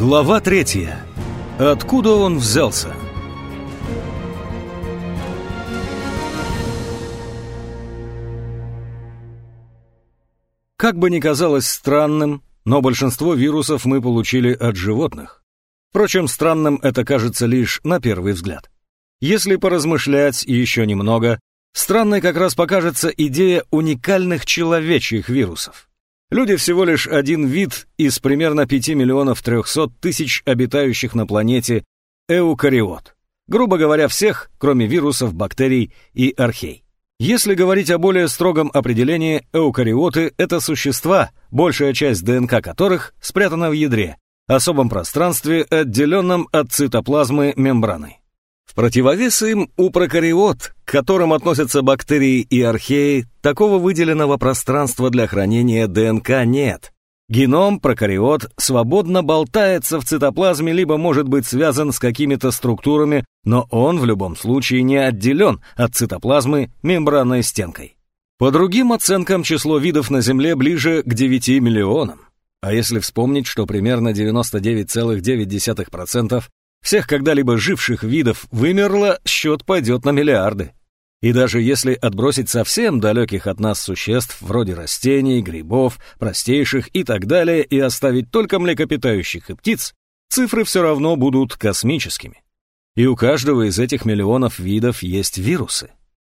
Глава третья. Откуда он взялся? Как бы ни казалось странным, но большинство вирусов мы получили от животных. Впрочем, странным это кажется лишь на первый взгляд. Если поразмышлять еще немного, странной как раз покажется идея уникальных человечьих вирусов. Люди всего лишь один вид из примерно 5 миллионов 300 тысяч обитающих на планете эукариот. Грубо говоря, всех, кроме вирусов, бактерий и архей. Если говорить о более строгом определении, эукариоты — это существа, большая часть ДНК которых спрятана в ядре, особом пространстве, отделенном от цитоплазмы мембраной. В противовес им у прокариот, к которым относятся бактерии и археи, такого выделенного пространства для хранения ДНК нет. Геном прокариот свободно болтается в цитоплазме, либо может быть связан с какими-то структурами, но он в любом случае не отделен от цитоплазмы мембранной стенкой. По другим оценкам, число видов на Земле ближе к 9 миллионам. А если вспомнить, что примерно 99,9% всех когда-либо живших видов вымерло, счет пойдет на миллиарды. И даже если отбросить совсем далеких от нас существ, вроде растений, грибов, простейших и так далее, и оставить только млекопитающих и птиц, цифры все равно будут космическими. И у каждого из этих миллионов видов есть вирусы.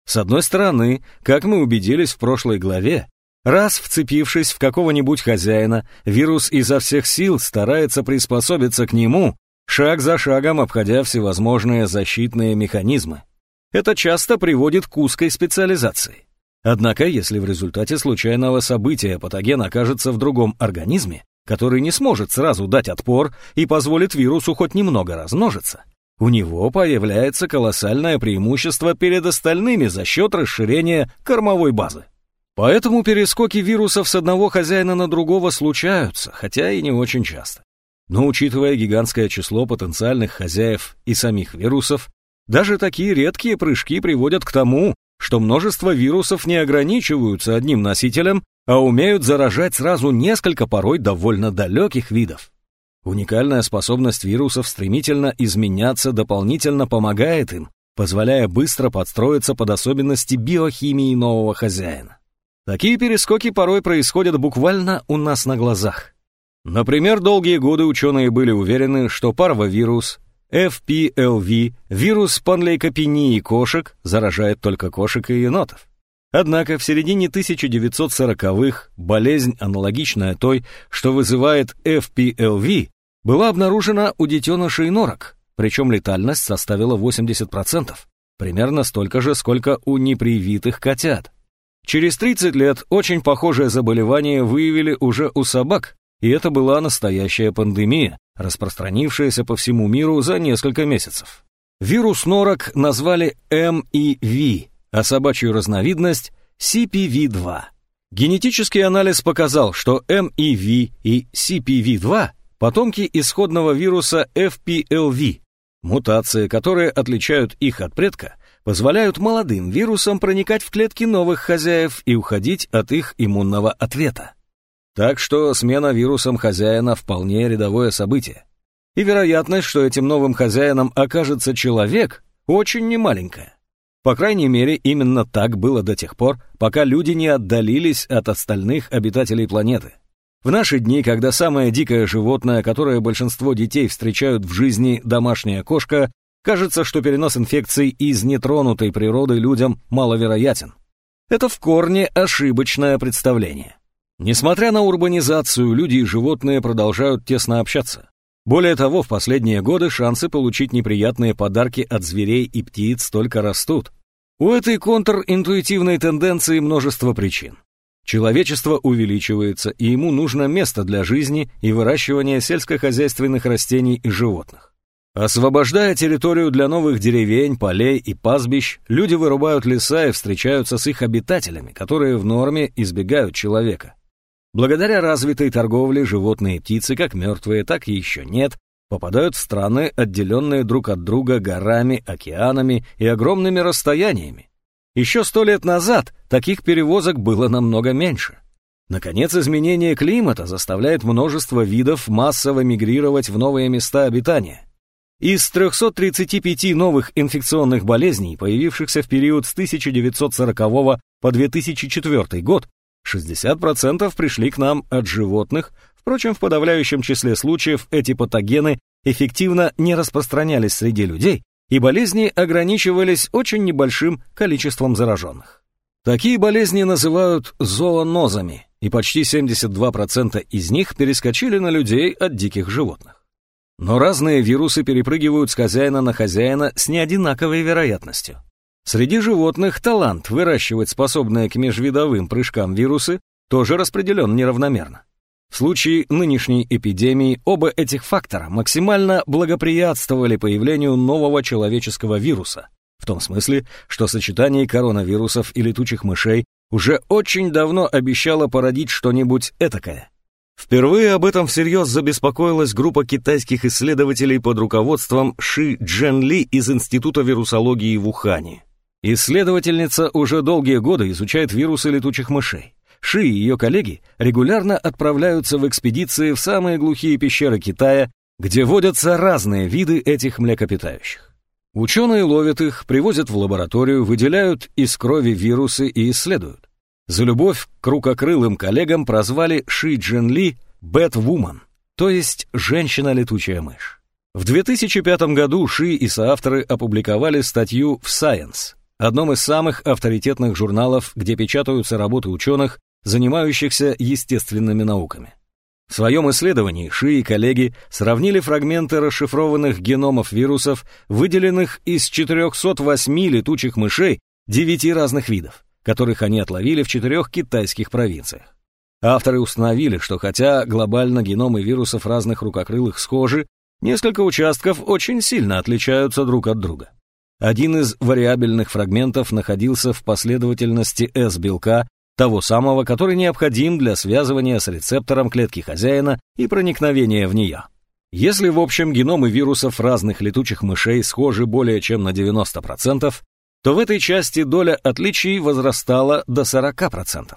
С одной стороны, как мы убедились в прошлой главе, раз вцепившись в какого-нибудь хозяина, вирус изо всех сил старается приспособиться к нему, шаг за шагом обходя всевозможные защитные механизмы. Это часто приводит к узкой специализации. Однако, если в результате случайного события патоген окажется в другом организме, который не сможет сразу дать отпор и позволит вирусу хоть немного размножиться, у него появляется колоссальное преимущество перед остальными за счет расширения кормовой базы. Поэтому перескоки вирусов с одного хозяина на другого случаются, хотя и не очень часто. Но учитывая гигантское число потенциальных хозяев и самих вирусов, даже такие редкие прыжки приводят к тому, что множество вирусов не ограничиваются одним носителем, а умеют заражать сразу несколько порой довольно далеких видов. Уникальная способность вирусов стремительно изменяться дополнительно помогает им, позволяя быстро подстроиться под особенности биохимии нового хозяина. Такие перескоки порой происходят буквально у нас на глазах. Например, долгие годы ученые были уверены, что парвовирус FPLV, вирус панлейкопении кошек, заражает только кошек и енотов. Однако в середине 1940-х болезнь, аналогичная той, что вызывает FPLV, была обнаружена у детенышей норок, причем летальность составила 80%, примерно столько же, сколько у непривитых котят. Через 30 лет очень похожее заболевание выявили уже у собак, и это была настоящая пандемия, распространившаяся по всему миру за несколько месяцев. Вирус норок назвали MEV, а собачью разновидность CPV-2. Генетический анализ показал, что MEV и CPV-2 – потомки исходного вируса FPLV. Мутации, которые отличают их от предка, позволяют молодым вирусам проникать в клетки новых хозяев и уходить от их иммунного ответа. Так что смена вирусом хозяина вполне рядовое событие. И вероятность, что этим новым хозяином окажется человек, очень немаленькая. По крайней мере, именно так было до тех пор, пока люди не отдалились от остальных обитателей планеты. В наши дни, когда самое дикое животное, которое большинство детей встречают в жизни, домашняя кошка, кажется, что перенос инфекций из нетронутой природы людям маловероятен. Это в корне ошибочное представление. Несмотря на урбанизацию, люди и животные продолжают тесно общаться. Более того, в последние годы шансы получить неприятные подарки от зверей и птиц только растут. У этой контринтуитивной тенденции множество причин. Человечество увеличивается, и ему нужно место для жизни и выращивания сельскохозяйственных растений и животных. Освобождая территорию для новых деревень, полей и пастбищ, люди вырубают леса и встречаются с их обитателями, которые в норме избегают человека. Благодаря развитой торговле животные и птицы, как мертвые, так и еще нет, попадают в страны, отделенные друг от друга горами, океанами и огромными расстояниями. Еще сто лет назад таких перевозок было намного меньше. Наконец, изменение климата заставляет множество видов массово мигрировать в новые места обитания. Из 335 новых инфекционных болезней, появившихся в период с 1940 по 2004 год, 60% пришли к нам от животных, впрочем, в подавляющем числе случаев эти патогены эффективно не распространялись среди людей, и болезни ограничивались очень небольшим количеством зараженных. Такие болезни называют зоонозами, и почти 72% из них перескочили на людей от диких животных. Но разные вирусы перепрыгивают с хозяина на хозяина с неодинаковой вероятностью. Среди животных талант выращивать способные к межвидовым прыжкам вирусы тоже распределен неравномерно. В случае нынешней эпидемии оба этих фактора максимально благоприятствовали появлению нового человеческого вируса, в том смысле, что сочетание коронавирусов и летучих мышей уже очень давно обещало породить что-нибудь этакое. Впервые об этом всерьез забеспокоилась группа китайских исследователей под руководством Ши Джен Ли из Института вирусологии в Ухане. Исследовательница уже долгие годы изучает вирусы летучих мышей. Ши и ее коллеги регулярно отправляются в экспедиции в самые глухие пещеры Китая, где водятся разные виды этих млекопитающих. Ученые ловят их, привозят в лабораторию, выделяют из крови вирусы и исследуют. За любовь к рукокрылым коллегам прозвали Ши Джин Ли «Бэтвумен», то есть «женщина-летучая мышь». В 2005 году Ши и соавторы опубликовали статью в Science, одном из самых авторитетных журналов, где печатаются работы ученых, занимающихся естественными науками. В своем исследовании Ши и коллеги сравнили фрагменты расшифрованных геномов вирусов, выделенных из 408 летучих мышей девяти разных видов, которых они отловили в четырех китайских провинциях. Авторы установили, что хотя глобально геномы вирусов разных рукокрылых схожи, несколько участков очень сильно отличаются друг от друга. Один из вариабельных фрагментов находился в последовательности S-белка того самого, который необходим для связывания с рецептором клетки хозяина и проникновения в нее. Если в общем геномы вирусов разных летучих мышей схожи более чем на 90%, то в этой части доля отличий возрастала до 40%.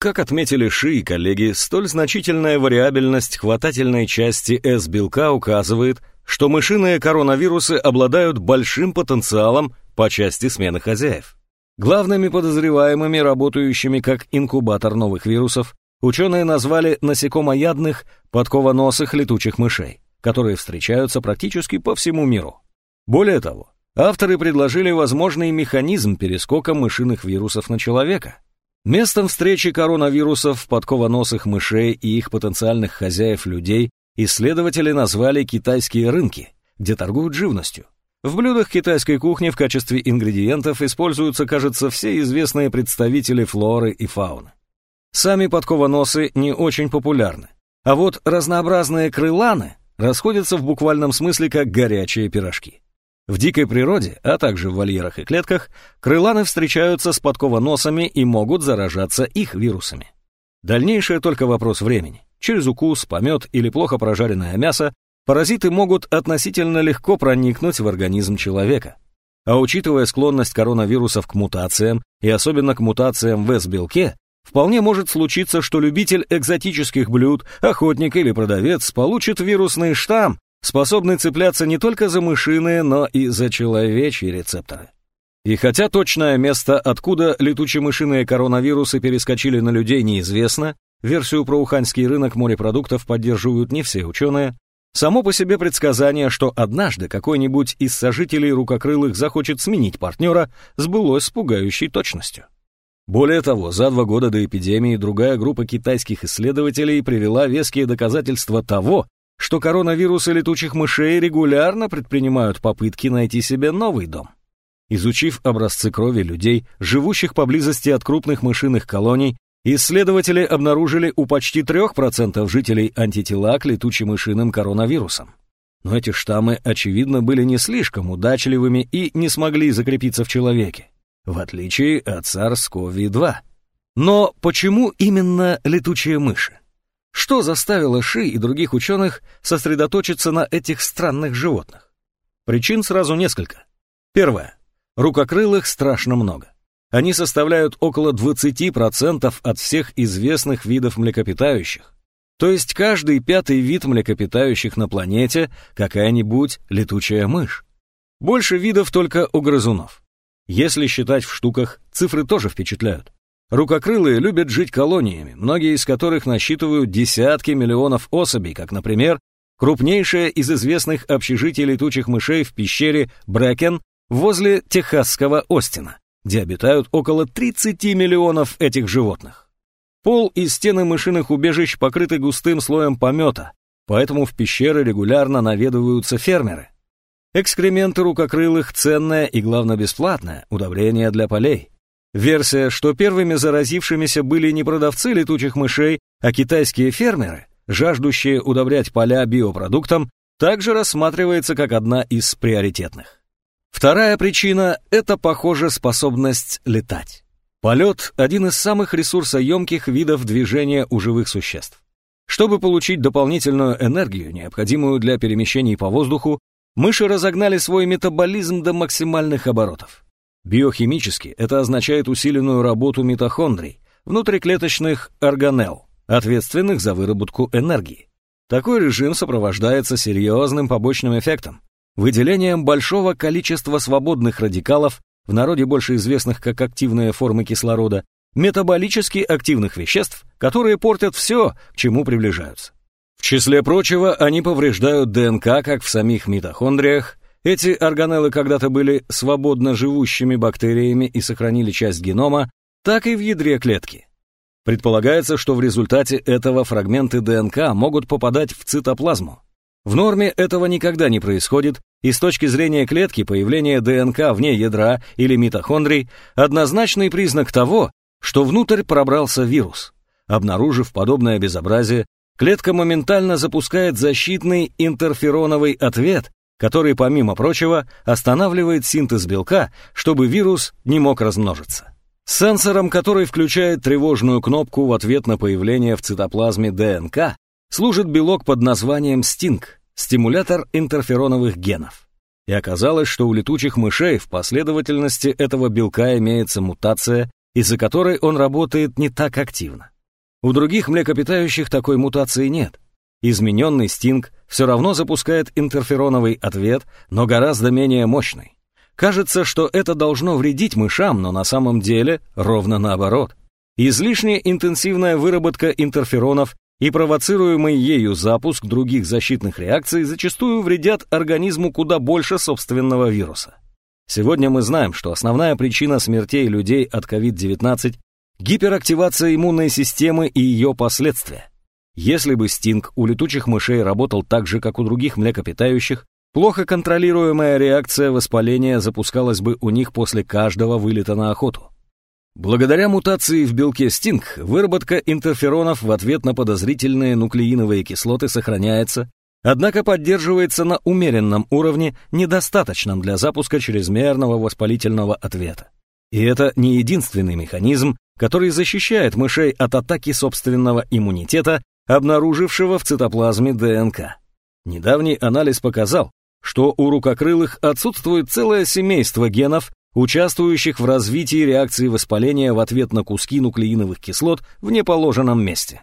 Как отметили Ши и коллеги, столь значительная вариабельность хватательной части S-белка указывает, что мышиные коронавирусы обладают большим потенциалом по части смены хозяев. Главными подозреваемыми, работающими как инкубатор новых вирусов, ученые назвали насекомоядных подковоносых летучих мышей, которые встречаются практически по всему миру. Более того, авторы предложили возможный механизм перескока мышиных вирусов на человека. Местом встречи коронавирусов, подковоносых мышей и их потенциальных хозяев людей исследователи назвали китайские рынки, где торгуют живностью. В блюдах китайской кухни в качестве ингредиентов используются, кажется, все известные представители флоры и фауны. Сами подкованосы не очень популярны, а вот разнообразные крыланы расходятся в буквальном смысле как горячие пирожки. В дикой природе, а также в вольерах и клетках, крыланы встречаются с подкованосами и могут заражаться их вирусами. Дальнейшее только вопрос времени. Через укус, помет или плохо прожаренное мясо паразиты могут относительно легко проникнуть в организм человека. А учитывая склонность коронавирусов к мутациям, и особенно к мутациям в S-белке, вполне может случиться, что любитель экзотических блюд, охотник или продавец получит вирусный штамм, способный цепляться не только за мышиные, но и за человечьи рецепторы. И хотя точное место, откуда летучие мышиные коронавирусы перескочили на людей, неизвестно, версию про уханьский рынок морепродуктов поддерживают не все ученые, Само по себе предсказание, что однажды какой-нибудь из сожителей рукокрылых захочет сменить партнера, сбылось с пугающей точностью. Более того, за два года до эпидемии другая группа китайских исследователей привела веские доказательства того, что коронавирусы летучих мышей регулярно предпринимают попытки найти себе новый дом. Изучив образцы крови людей, живущих поблизости от крупных мышиных колоний, Исследователи обнаружили у почти 3% жителей антитела к летучим мышиным коронавирусам. Но эти штаммы, очевидно, были не слишком удачливыми и не смогли закрепиться в человеке, в отличие от SARS-CoV-2. Но почему именно летучие мыши? Что заставило Ши и других ученых сосредоточиться на этих странных животных? Причин сразу несколько. Первое. Рукокрылых страшно много. Они составляют около 20% от всех известных видов млекопитающих. То есть каждый пятый вид млекопитающих на планете – какая-нибудь летучая мышь. Больше видов только у грызунов. Если считать в штуках, цифры тоже впечатляют. Рукокрылые любят жить колониями, многие из которых насчитывают десятки миллионов особей, как, например, крупнейшее из известных общежитий летучих мышей в пещере Брэкен возле техасского Остина, где обитают около 30 миллионов этих животных. Пол и стены мышиных убежищ покрыты густым слоем помета, поэтому в пещеры регулярно наведываются фермеры. Экскременты рукокрылых – ценное и, главное, бесплатное удобрение для полей. Версия, что первыми заразившимися были не продавцы летучих мышей, а китайские фермеры, жаждущие удобрять поля биопродуктом, также рассматривается как одна из приоритетных. Вторая причина – это, похоже, способность летать. Полет – один из самых ресурсоемких видов движения у живых существ. Чтобы получить дополнительную энергию, необходимую для перемещений по воздуху, Мыши разогнали свой метаболизм до максимальных оборотов. Биохимически это означает усиленную работу митохондрий, внутриклеточных органелл, ответственных за выработку энергии. Такой режим сопровождается серьезным побочным эффектом – выделением большого количества свободных радикалов, в народе больше известных как активные формы кислорода, метаболически активных веществ, которые портят все, к чему приближаются. В числе прочего, они повреждают ДНК как в самих митохондриях. Эти органеллы когда-то были свободно живущими бактериями и сохранили часть генома, так и в ядре клетки. Предполагается, что в результате этого фрагменты ДНК могут попадать в цитоплазму. В норме этого никогда не происходит, и с точки зрения клетки появление ДНК вне ядра или митохондрий – однозначный признак того, что внутрь пробрался вирус. Обнаружив подобное безобразие, клетка моментально запускает защитный интерфероновый ответ, который, помимо прочего, останавливает синтез белка, чтобы вирус не мог размножиться. Сенсором, который включает тревожную кнопку в ответ на появление в цитоплазме ДНК, служит белок под названием стинг, стимулятор интерфероновых генов. И оказалось, что у летучих мышей в последовательности этого белка имеется мутация, из-за которой он работает не так активно. У других млекопитающих такой мутации нет. Измененный стинг все равно запускает интерфероновый ответ, но гораздо менее мощный. Кажется, что это должно вредить мышам, но на самом деле ровно наоборот. Излишняя интенсивная выработка интерферонов и провоцируемый ею запуск других защитных реакций зачастую вредят организму куда больше собственного вируса. Сегодня мы знаем, что основная причина смертей людей от COVID-19 Гиперактивация иммунной системы и ее последствия. Если бы стинг у летучих мышей работал так же, как у других млекопитающих, плохо контролируемая реакция воспаления запускалась бы у них после каждого вылета на охоту. Благодаря мутации в белке стинг, выработка интерферонов в ответ на подозрительные нуклеиновые кислоты сохраняется, однако поддерживается на умеренном уровне, недостаточном для запуска чрезмерного воспалительного ответа. И это не единственный механизм, который защищает мышей от атаки собственного иммунитета, обнаружившего в цитоплазме ДНК. Недавний анализ показал, что у рукокрылых отсутствует целое семейство генов, участвующих в развитии реакции воспаления в ответ на куски нуклеиновых кислот в неположенном месте.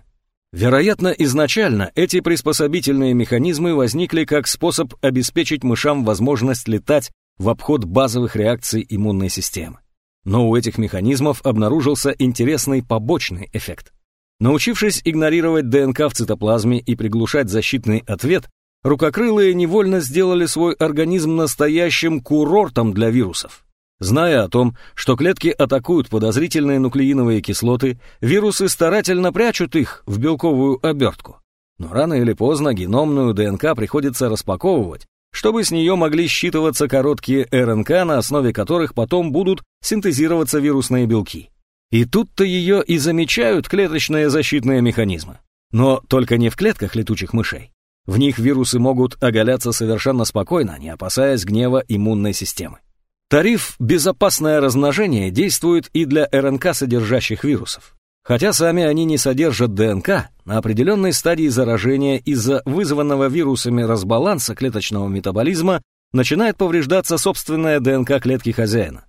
Вероятно, изначально эти приспособительные механизмы возникли как способ обеспечить мышам возможность летать в обход базовых реакций иммунной системы. Но у этих механизмов обнаружился интересный побочный эффект. Научившись игнорировать ДНК в цитоплазме и приглушать защитный ответ, рукокрылые невольно сделали свой организм настоящим курортом для вирусов. Зная о том, что клетки атакуют подозрительные нуклеиновые кислоты, вирусы старательно прячут их в белковую обертку. Но рано или поздно геномную ДНК приходится распаковывать, чтобы с нее могли считываться короткие РНК, на основе которых потом будут синтезироваться вирусные белки. И тут-то ее и замечают клеточные защитные механизмы. Но только не в клетках летучих мышей. В них вирусы могут оголяться совершенно спокойно, не опасаясь гнева иммунной системы. Тариф «безопасное размножение» действует и для РНК, содержащих вирусов. Хотя сами они не содержат ДНК, на определенной стадии заражения из-за вызванного вирусами разбаланса клеточного метаболизма начинает повреждаться собственная ДНК клетки хозяина.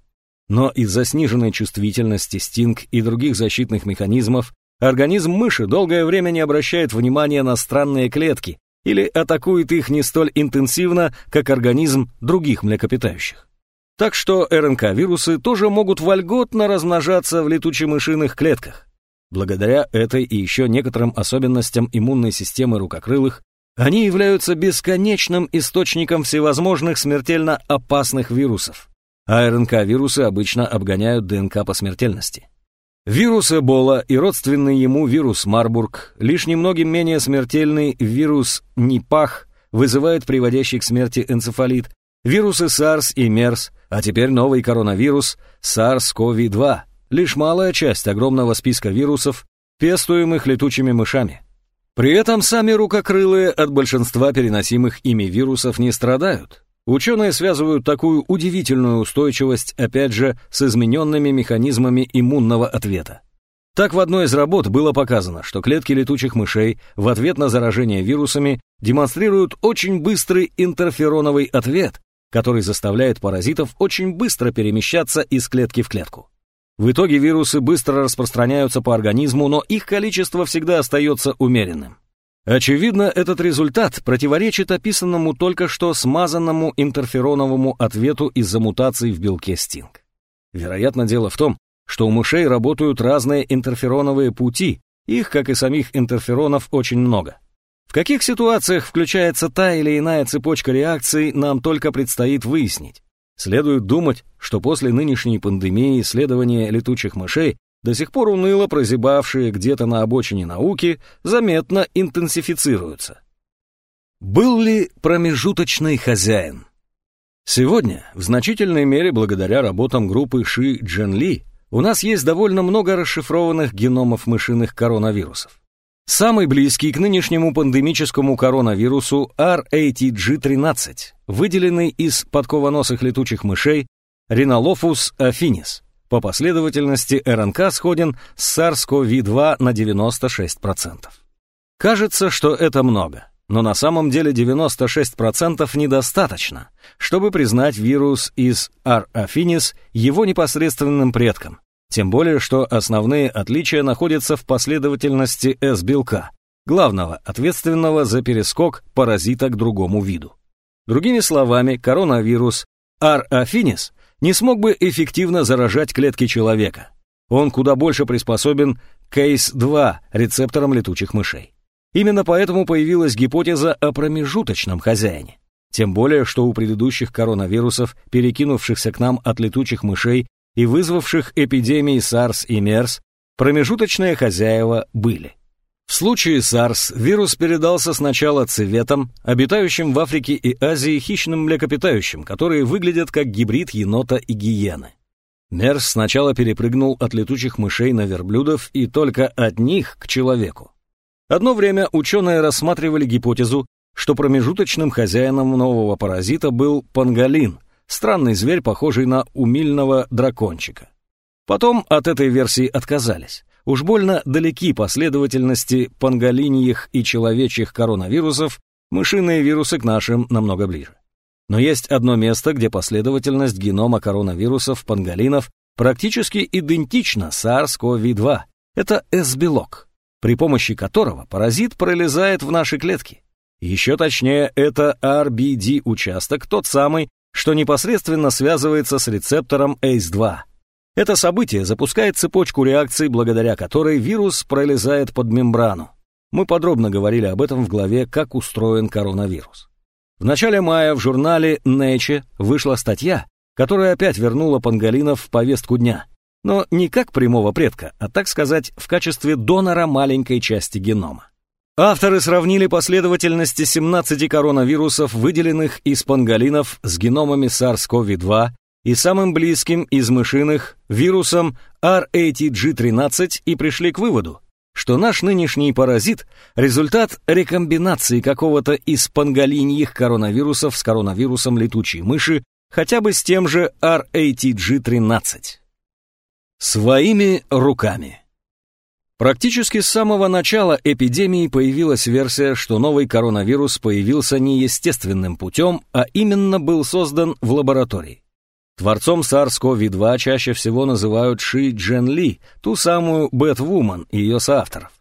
Но из-за сниженной чувствительности стинг и других защитных механизмов организм мыши долгое время не обращает внимания на странные клетки или атакует их не столь интенсивно, как организм других млекопитающих. Так что РНК-вирусы тоже могут вольготно размножаться в летучемышиных клетках. Благодаря этой и еще некоторым особенностям иммунной системы рукокрылых, они являются бесконечным источником всевозможных смертельно опасных вирусов. А РНК-вирусы обычно обгоняют ДНК по смертельности. Вирус Эбола и родственный ему вирус Марбург, лишь немногим менее смертельный вирус Нипах, вызывает приводящий к смерти энцефалит, вирусы SARS и MERS, а теперь новый коронавирус SARS-CoV-2, лишь малая часть огромного списка вирусов, пестуемых летучими мышами. При этом сами рукокрылые от большинства переносимых ими вирусов не страдают. Ученые связывают такую удивительную устойчивость, опять же, с измененными механизмами иммунного ответа. Так в одной из работ было показано, что клетки летучих мышей в ответ на заражение вирусами демонстрируют очень быстрый интерфероновый ответ, который заставляет паразитов очень быстро перемещаться из клетки в клетку. В итоге вирусы быстро распространяются по организму, но их количество всегда остается умеренным. Очевидно, этот результат противоречит описанному только что смазанному интерфероновому ответу из-за мутаций в белке стинг. Вероятно, дело в том, что у мышей работают разные интерфероновые пути, их, как и самих интерферонов, очень много. В каких ситуациях включается та или иная цепочка реакций, нам только предстоит выяснить. Следует думать, что после нынешней пандемии исследования летучих мышей, до сих пор уныло прозябавшие где-то на обочине науки, заметно интенсифицируются. Был ли промежуточный хозяин? Сегодня, в значительной мере благодаря работам группы Ши Джен Ли, у нас есть довольно много расшифрованных геномов мышиных коронавирусов. Самый близкий к нынешнему пандемическому коронавирусу RATG-13, выделенный из подковоносых летучих мышей Rhinolophus affinis. По последовательности РНК сходен с SARS-CoV-2 на 96%. Кажется, что это много, но на самом деле 96% недостаточно, чтобы признать вирус из R. affinis его непосредственным предком, тем более, что основные отличия находятся в последовательности S-белка, главного, ответственного за перескок паразита к другому виду. Другими словами, коронавирус R. affinis не смог бы эффективно заражать клетки человека. Он куда больше приспособен к ACE2 рецепторам летучих мышей. Именно поэтому появилась гипотеза о промежуточном хозяине. Тем более, что у предыдущих коронавирусов, перекинувшихся к нам от летучих мышей, и вызвавших эпидемии SARS и MERS, промежуточные хозяева были. В случае SARS вирус передался сначала цветам, обитающим в Африке и Азии хищным млекопитающим, которые выглядят как гибрид енота и гиены. MERS сначала перепрыгнул от летучих мышей на верблюдов и только от них к человеку. Одно время ученые рассматривали гипотезу, что промежуточным хозяином нового паразита был панголин, странный зверь, похожий на умильного дракончика. Потом от этой версии отказались. Уж больно далеки последовательности панголиньих и человечьих коронавирусов, мышиные вирусы к нашим намного ближе. Но есть одно место, где последовательность генома коронавирусов панголинов практически идентична SARS-CoV-2. Это S-белок, при помощи которого паразит пролезает в наши клетки. Еще точнее, это RBD-участок, тот самый, что непосредственно связывается с рецептором ACE2. Это событие запускает цепочку реакций, благодаря которой вирус пролезает под мембрану. Мы подробно говорили об этом в главе «Как устроен коронавирус». В начале мая в журнале Nature вышла статья, которая опять вернула панголинов в повестку дня. Но не как прямого предка, а, так сказать, в качестве донора маленькой части генома. Авторы сравнили последовательности 17 коронавирусов, выделенных из панголинов с геномами SARS-CoV-2 и самым близким из мышиных вирусом RATG13 и пришли к выводу, что наш нынешний паразит – результат рекомбинации какого-то из панголиньих коронавирусов с коронавирусом летучей мыши, хотя бы с тем же RATG13. Своими руками. Практически с самого начала эпидемии появилась версия, что новый коронавирус появился не естественным путем, а именно был создан в лаборатории. Творцом SARS-CoV-2 чаще всего называют Ши Джен Ли, ту самую Бэтвуман и ее соавторов.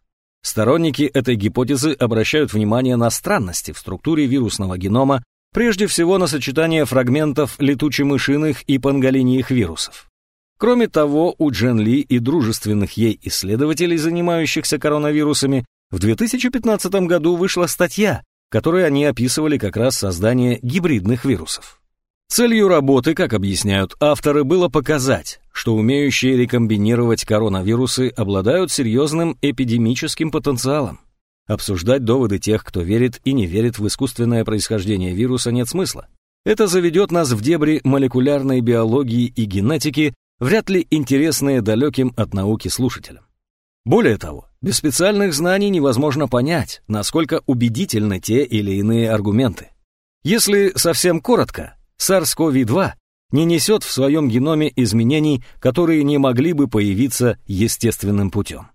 Сторонники этой гипотезы обращают внимание на странности в структуре вирусного генома, прежде всего на сочетание фрагментов летучемышиных и панголиньих вирусов. Кроме того, у Джен Ли и дружественных ей исследователей, занимающихся коронавирусами, в 2015 году вышла статья, в которой они описывали как раз создание гибридных вирусов. Целью работы, как объясняют авторы, было показать, что умеющие рекомбинировать коронавирусы обладают серьезным эпидемическим потенциалом. Обсуждать доводы тех, кто верит и не верит в искусственное происхождение вируса, нет смысла. Это заведет нас в дебри молекулярной биологии и генетики, вряд ли интересные далеким от науки слушателям. Более того, без специальных знаний невозможно понять, насколько убедительны те или иные аргументы. Если совсем коротко, SARS-CoV-2 не несет в своем геноме изменений, которые не могли бы появиться естественным путем.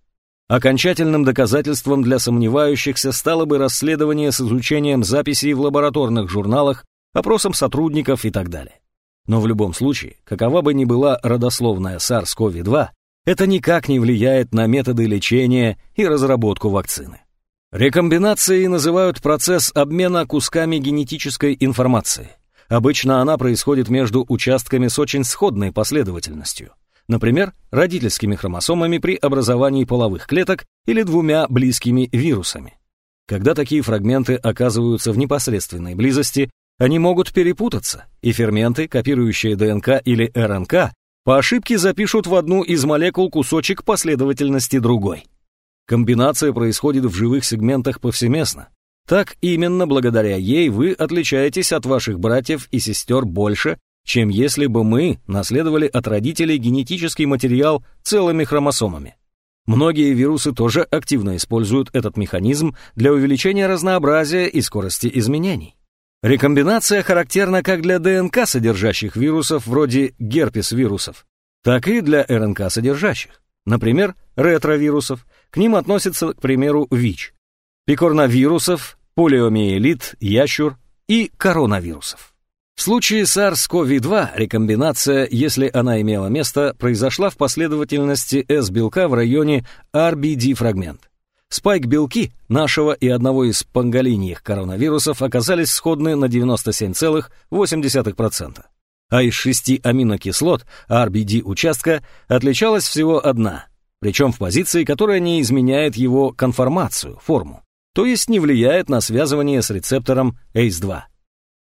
Окончательным доказательством для сомневающихся стало бы расследование с изучением записей в лабораторных журналах, опросом сотрудников и так далее. Но в любом случае, какова бы ни была родословная SARS-CoV-2, это никак не влияет на методы лечения и разработку вакцины. Рекомбинацией называют процесс обмена кусками генетической информации. Обычно она происходит между участками с очень сходной последовательностью. Например, родительскими хромосомами при образовании половых клеток или двумя близкими вирусами. Когда такие фрагменты оказываются в непосредственной близости, они могут перепутаться, и ферменты, копирующие ДНК или РНК, по ошибке запишут в одну из молекул кусочек последовательности другой. Комбинация происходит в живых сегментах повсеместно, так именно благодаря ей вы отличаетесь от ваших братьев и сестер больше, чем если бы мы наследовали от родителей генетический материал целыми хромосомами. Многие вирусы тоже активно используют этот механизм для увеличения разнообразия и скорости изменений. Рекомбинация характерна как для ДНК содержащих вирусов вроде герпес-вирусов, так и для РНК содержащих, например, ретровирусов, к ним относятся, к примеру, ВИЧ, пикорновирусов, полиомиелит, ящур и коронавирусов. В случае SARS-CoV-2 рекомбинация, если она имела место, произошла в последовательности S-белка в районе RBD-фрагмент. Спайк-белки нашего и одного из панголиньих коронавирусов оказались сходны на 97,8%. А из шести аминокислот RBD-участка отличалась всего одна, причем в позиции, которая не изменяет его конформацию, форму то есть не влияет на связывание с рецептором ACE2.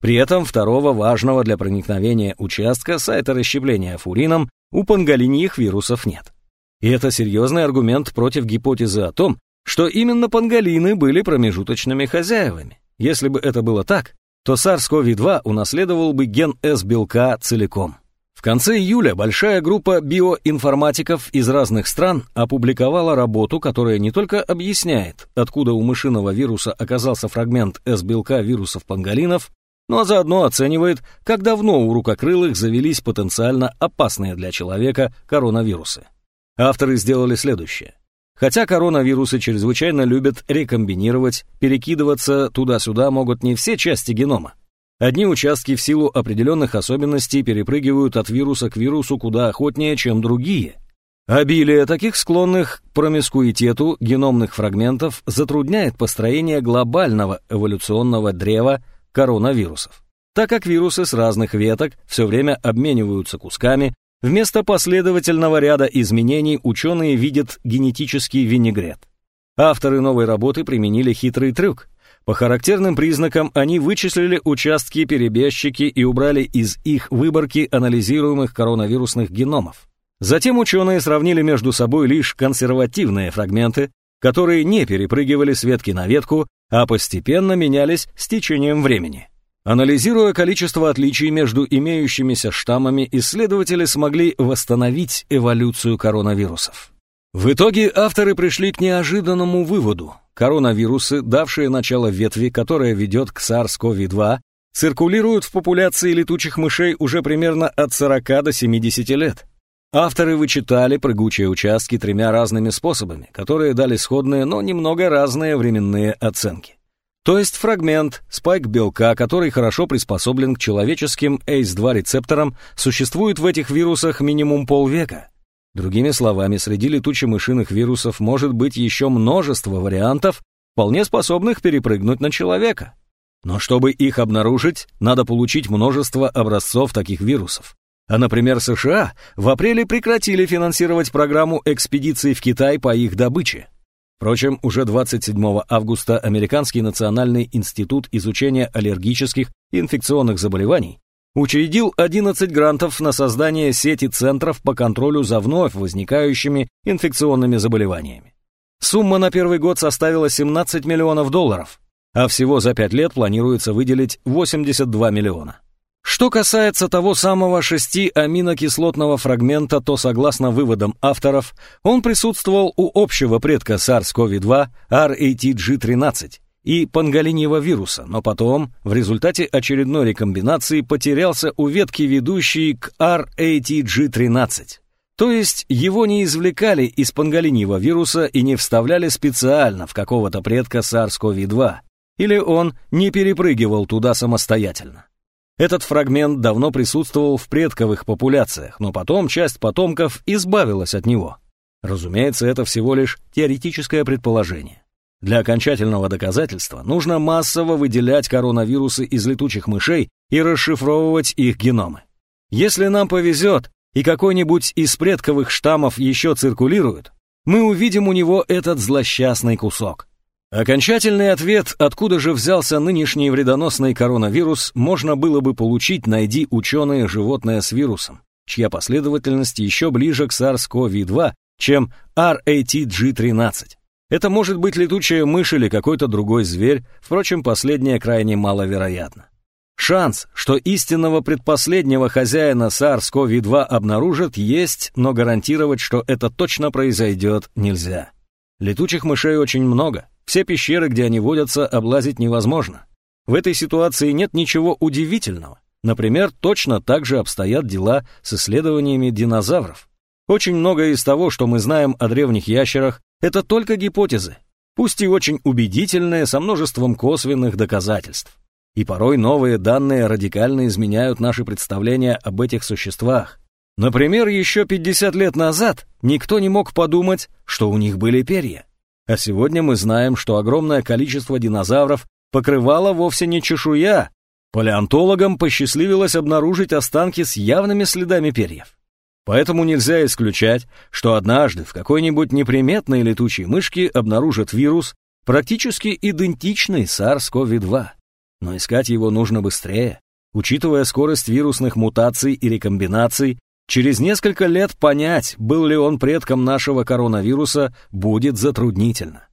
При этом второго важного для проникновения участка сайта расщепления фурином у панголиньих вирусов нет. И это серьезный аргумент против гипотезы о том, что именно панголины были промежуточными хозяевами. Если бы это было так, то SARS-CoV-2 унаследовал бы ген S-белка целиком. В конце июля большая группа биоинформатиков из разных стран опубликовала работу, которая не только объясняет, откуда у мышиного вируса оказался фрагмент S-белка вирусов панголинов, но заодно оценивает, как давно у рукокрылых завелись потенциально опасные для человека коронавирусы. Авторы сделали следующее. Хотя коронавирусы чрезвычайно любят рекомбинировать, перекидываться туда-сюда могут не все части генома. Одни участки в силу определенных особенностей перепрыгивают от вируса к вирусу куда охотнее, чем другие. Обилие таких склонных к промискуитету геномных фрагментов затрудняет построение глобального эволюционного древа коронавирусов, так как вирусы с разных веток все время обмениваются кусками, вместо последовательного ряда изменений ученые видят генетический винегрет. Авторы новой работы применили хитрый трюк – по характерным признакам они вычислили участки-перебежчики и убрали из их выборки анализируемых коронавирусных геномов. Затем ученые сравнили между собой лишь консервативные фрагменты, которые не перепрыгивали с ветки на ветку, а постепенно менялись с течением времени. Анализируя количество отличий между имеющимися штаммами, исследователи смогли восстановить эволюцию коронавирусов. В итоге авторы пришли к неожиданному выводу. Коронавирусы, давшие начало ветви, которая ведет к SARS-CoV-2, циркулируют в популяции летучих мышей уже примерно от 40 до 70 лет. Авторы вычитали прыгучие участки тремя разными способами, которые дали сходные, но немного разные временные оценки. То есть фрагмент, спайк белка, который хорошо приспособлен к человеческим ACE2 рецепторам, существует в этих вирусах минимум полвека. Другими словами, среди летуче-мышиных вирусов может быть еще множество вариантов, вполне способных перепрыгнуть на человека. Но чтобы их обнаружить, надо получить множество образцов таких вирусов. А, например, США в апреле прекратили финансировать программу экспедиций в Китай по их добыче. Впрочем, уже 27 августа Американский национальный институт изучения аллергических и инфекционных заболеваний учредил 11 грантов на создание сети центров по контролю за вновь возникающими инфекционными заболеваниями. Сумма на первый год составила 17 миллионов долларов, а всего за 5 лет планируется выделить 82 миллиона. Что касается того самого 6-аминокислотного фрагмента, то, согласно выводам авторов, он присутствовал у общего предка SARS-CoV-2 RATG13 и панголиньего вируса, но потом, в результате очередной рекомбинации, потерялся у ветки, ведущей к RATG13. То есть его не извлекали из панголиньего вируса и не вставляли специально в какого-то предка SARS-CoV-2, или он не перепрыгивал туда самостоятельно. Этот фрагмент давно присутствовал в предковых популяциях, но потом часть потомков избавилась от него. Разумеется, это всего лишь теоретическое предположение. Для окончательного доказательства нужно массово выделять коронавирусы из летучих мышей и расшифровывать их геномы. Если нам повезет, и какой-нибудь из предковых штаммов еще циркулирует, мы увидим у него этот злосчастный кусок. Окончательный ответ, откуда же взялся нынешний вредоносный коронавирус, можно было бы получить, найди ученые животное с вирусом, чья последовательность еще ближе к SARS-CoV-2, чем RATG13. Это может быть летучая мышь или какой-то другой зверь, впрочем, последнее крайне маловероятно. Шанс, что истинного предпоследнего хозяина SARS-CoV-2 обнаружат, есть, но гарантировать, что это точно произойдет, нельзя. Летучих мышей очень много, все пещеры, где они водятся, облазить невозможно. В этой ситуации нет ничего удивительного. Например, точно так же обстоят дела с исследованиями динозавров. Очень многое из того, что мы знаем о древних ящерах, это только гипотезы, пусть и очень убедительные, со множеством косвенных доказательств. И порой новые данные радикально изменяют наши представления об этих существах. Например, еще 50 лет назад никто не мог подумать, что у них были перья. А сегодня мы знаем, что огромное количество динозавров покрывало вовсе не чешуя. Палеонтологам посчастливилось обнаружить останки с явными следами перьев. Поэтому нельзя исключать, что однажды в какой-нибудь неприметной летучей мышке обнаружат вирус, практически идентичный SARS-CoV-2. Но искать его нужно быстрее. Учитывая скорость вирусных мутаций и рекомбинаций, Через несколько лет понять, был ли он предком нашего коронавируса, будет затруднительно.